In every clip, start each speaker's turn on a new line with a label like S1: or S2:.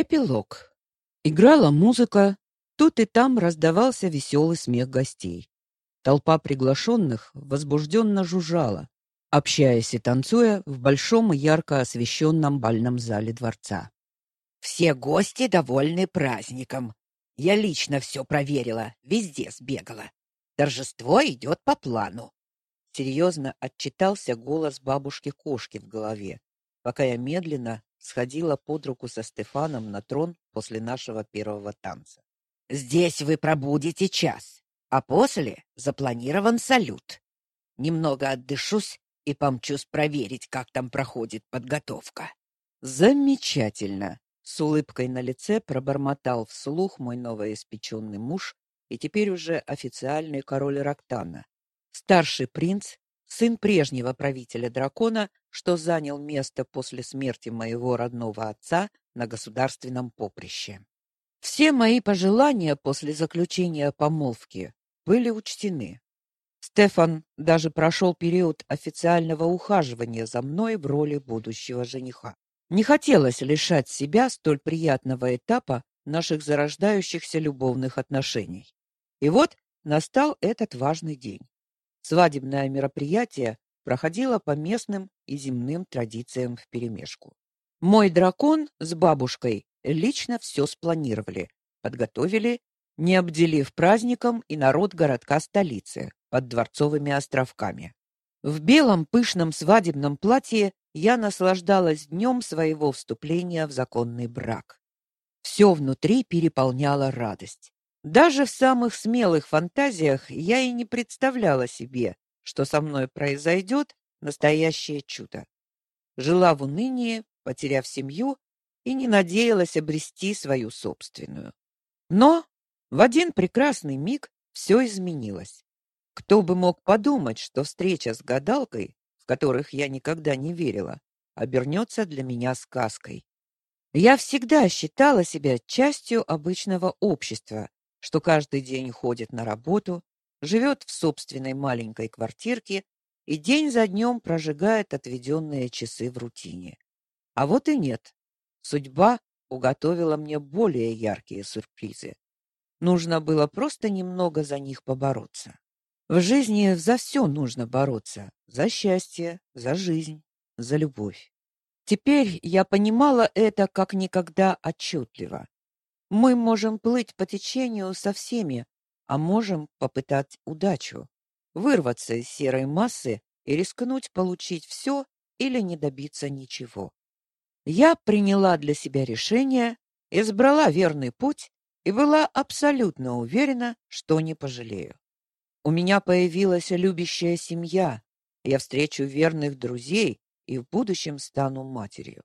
S1: Эпилог. Играла музыка, тут и там раздавался веселый смех гостей. Толпа приглашенных возбужденно жужжала, общаясь и танцуя в большом и ярко освещенном бальном зале дворца.
S2: Все гости довольны праздником. Я лично все проверила, везде сбегала. Торжество идет по плану. Серьезно отчитался голос бабушки-кошки в голове, пока я медленно сходила под руку со Стефаном на трон после нашего первого танца. Здесь вы пробудете час, а после запланирован салют. Немного отдышусь и помчусь проверить, как там проходит подготовка.
S1: Замечательно, с улыбкой на лице пробормотал вслух мой новоиспеченный муж и теперь уже официальный король Рактана, старший принц, сын прежнего правителя дракона, что занял место после смерти моего родного отца на государственном поприще. Все мои пожелания после заключения помолвки были учтены. Стефан даже прошел период официального ухаживания за мной в роли будущего жениха. Не хотелось лишать себя столь приятного этапа наших зарождающихся любовных отношений. И вот настал этот важный день. Свадебное мероприятие проходило по местным и земным традициям вперемешку. Мой дракон с бабушкой лично все спланировали, подготовили, не обделив праздником и народ городка столицы под дворцовыми островками. В белом пышном свадебном платье я наслаждалась днем своего вступления в законный брак. Все внутри переполняла радость. Даже в самых смелых фантазиях я и не представляла себе, что со мной произойдет настоящее чудо. Жила в унынии, потеряв семью и не надеялась обрести свою собственную. Но в один прекрасный миг все изменилось. Кто бы мог подумать, что встреча с гадалкой, в которых я никогда не верила, обернется для меня сказкой. Я всегда считала себя частью обычного общества, что каждый день ходит на работу, живет в собственной маленькой квартирке и день за днем прожигает отведенные часы в рутине. А вот и нет. Судьба уготовила мне более яркие сюрпризы. Нужно было просто немного за них побороться. В жизни за все нужно бороться: за счастье, за жизнь, за любовь. Теперь я понимала это как никогда отчетливо. Мы можем плыть по течению со всеми, а можем попытать удачу, вырваться из серой массы и рискнуть получить все или не добиться ничего. Я приняла для себя решение, избрала верный путь и была абсолютно уверена, что не пожалею. У меня появилась любящая семья, я встречу верных друзей и в будущем стану матерью.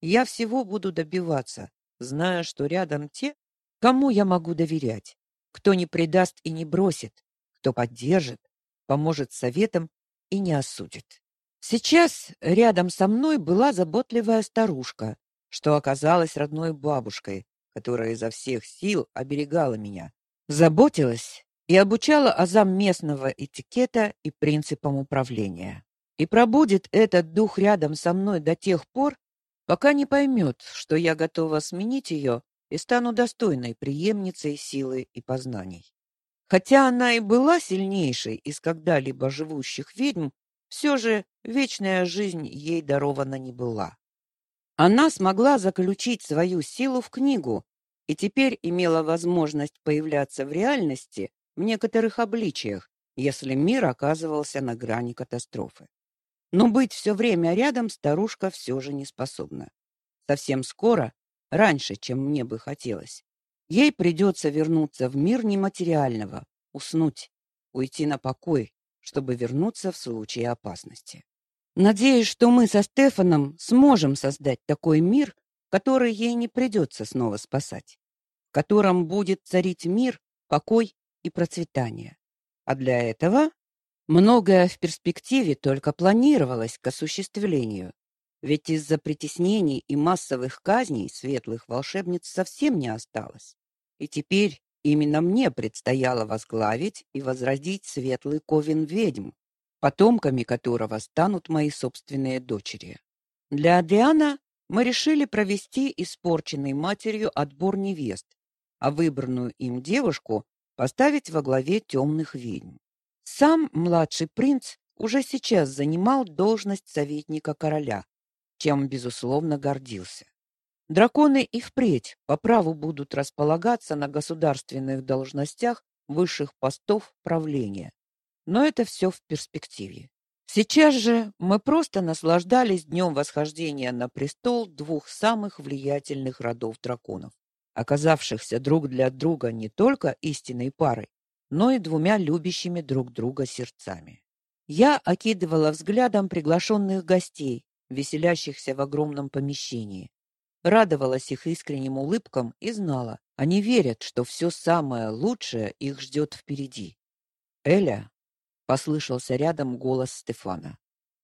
S1: Я всего буду добиваться, зная, что рядом те, кому я могу доверять, кто не предаст и не бросит, кто поддержит, поможет советом и не осудит. Сейчас рядом со мной была заботливая старушка, что оказалась родной бабушкой, которая изо всех сил оберегала меня, заботилась и обучала азам местного этикета и принципам управления. И пробудет этот дух рядом со мной до тех пор, пока не поймет, что я готова сменить ее и стану достойной преемницей силы и познаний. Хотя она и была сильнейшей из когда-либо живущих ведьм, все же вечная жизнь ей дарована не была. Она смогла заключить свою силу в книгу и теперь имела возможность появляться в реальности в некоторых обличиях, если мир оказывался на грани катастрофы. Но быть все время рядом старушка все же не способна. Совсем скоро, раньше, чем мне бы хотелось, ей придется вернуться в мир нематериального, уснуть, уйти на покой, чтобы вернуться в случае опасности. Надеюсь, что мы со Стефаном сможем создать такой мир, который ей не придется снова спасать, в котором будет царить мир, покой и процветание. А для этого Многое в перспективе только планировалось к осуществлению, ведь из-за притеснений и массовых казней светлых волшебниц совсем не осталось. И теперь именно мне предстояло возглавить и возродить светлый ковен ведьм, потомками которого станут мои собственные дочери. Для Адриана мы решили провести испорченной матерью отбор невест, а выбранную им девушку поставить во главе темных ведьм. Сам младший принц уже сейчас занимал должность советника короля, чем безусловно гордился. Драконы и впредь по праву будут располагаться на государственных должностях высших постов правления. Но это все в перспективе. Сейчас же мы просто наслаждались днем восхождения на престол двух самых влиятельных родов драконов, оказавшихся друг для друга не только истинной парой, но и двумя любящими друг друга сердцами. Я окидывала взглядом приглашенных гостей, веселящихся в огромном помещении, радовалась их искренним улыбкам и знала, они верят, что все самое лучшее их ждет впереди. Эля послышался рядом голос Стефана.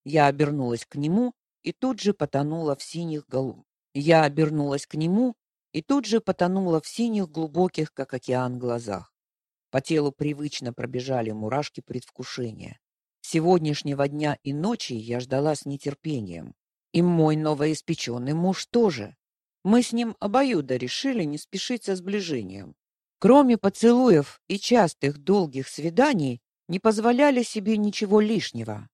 S1: Я обернулась к нему и тут же потонула в синих гол... Я обернулась к нему и тут же потонула в синих глубоких, как океан, глазах. По телу привычно пробежали мурашки предвкушения. Сегодняшнего дня и ночи я ждала с нетерпением. И мой новоиспеченный муж тоже. Мы с ним обоюдо решили не спешить со сближением. Кроме поцелуев и частых долгих свиданий, не позволяли себе ничего лишнего.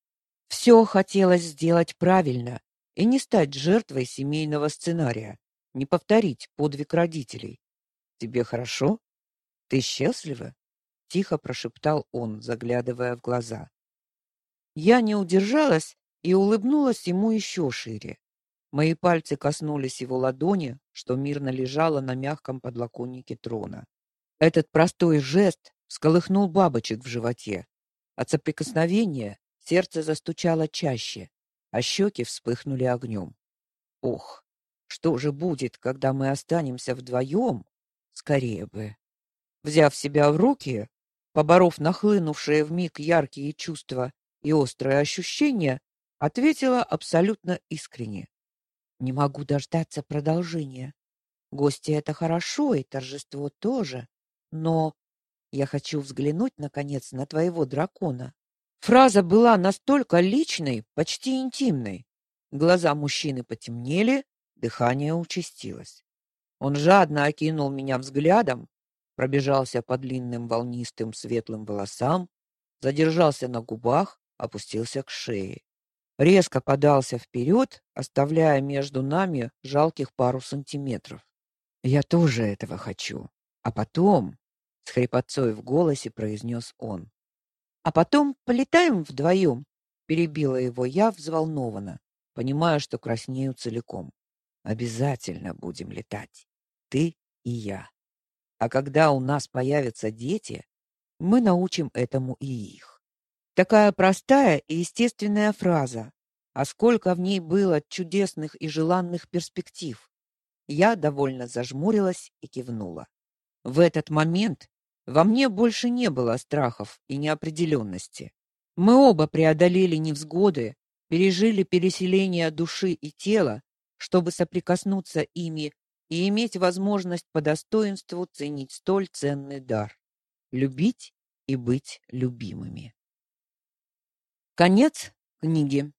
S1: Все хотелось сделать правильно и не стать жертвой семейного сценария, не повторить подвиг родителей. Тебе хорошо? Ты счастлива? тихо прошептал он, заглядывая в глаза. Я не удержалась и улыбнулась ему еще шире. Мои пальцы коснулись его ладони, что мирно лежала на мягком подлоконнике трона. Этот простой жест всколыхнул бабочек в животе. От соприкосновения сердце застучало чаще, а щеки вспыхнули огнем. Ох, что же будет, когда мы останемся вдвоем? Скорее бы. Взяв себя в руки, поборов нахлынувшие вмиг яркие чувства и острые ощущения, ответила абсолютно искренне. Не могу дождаться продолжения. Гости это хорошо, и торжество тоже, но я хочу взглянуть наконец на твоего дракона. Фраза была настолько личной, почти интимной. Глаза мужчины потемнели, дыхание участилось. Он жадно окинул меня взглядом, пробежался по длинным волнистым светлым волосам, задержался на губах, опустился к шее резко подался вперед, оставляя между нами жалких пару сантиметров. Я тоже этого хочу. А потом, с хрипотцой в голосе произнес он. А потом полетаем вдвоем», — перебила его я взволнованно, понимая, что краснею целиком. Обязательно будем летать. Ты и я. А когда у нас появятся дети, мы научим этому и их. Такая простая и естественная фраза, а сколько в ней было чудесных и желанных перспектив. Я довольно зажмурилась и кивнула. В этот момент во мне больше не было страхов и неопределенности. Мы оба преодолели невзгоды, пережили переселение души и тела, чтобы соприкоснуться ими и иметь возможность по достоинству ценить столь ценный дар любить и быть любимыми. Конец книги.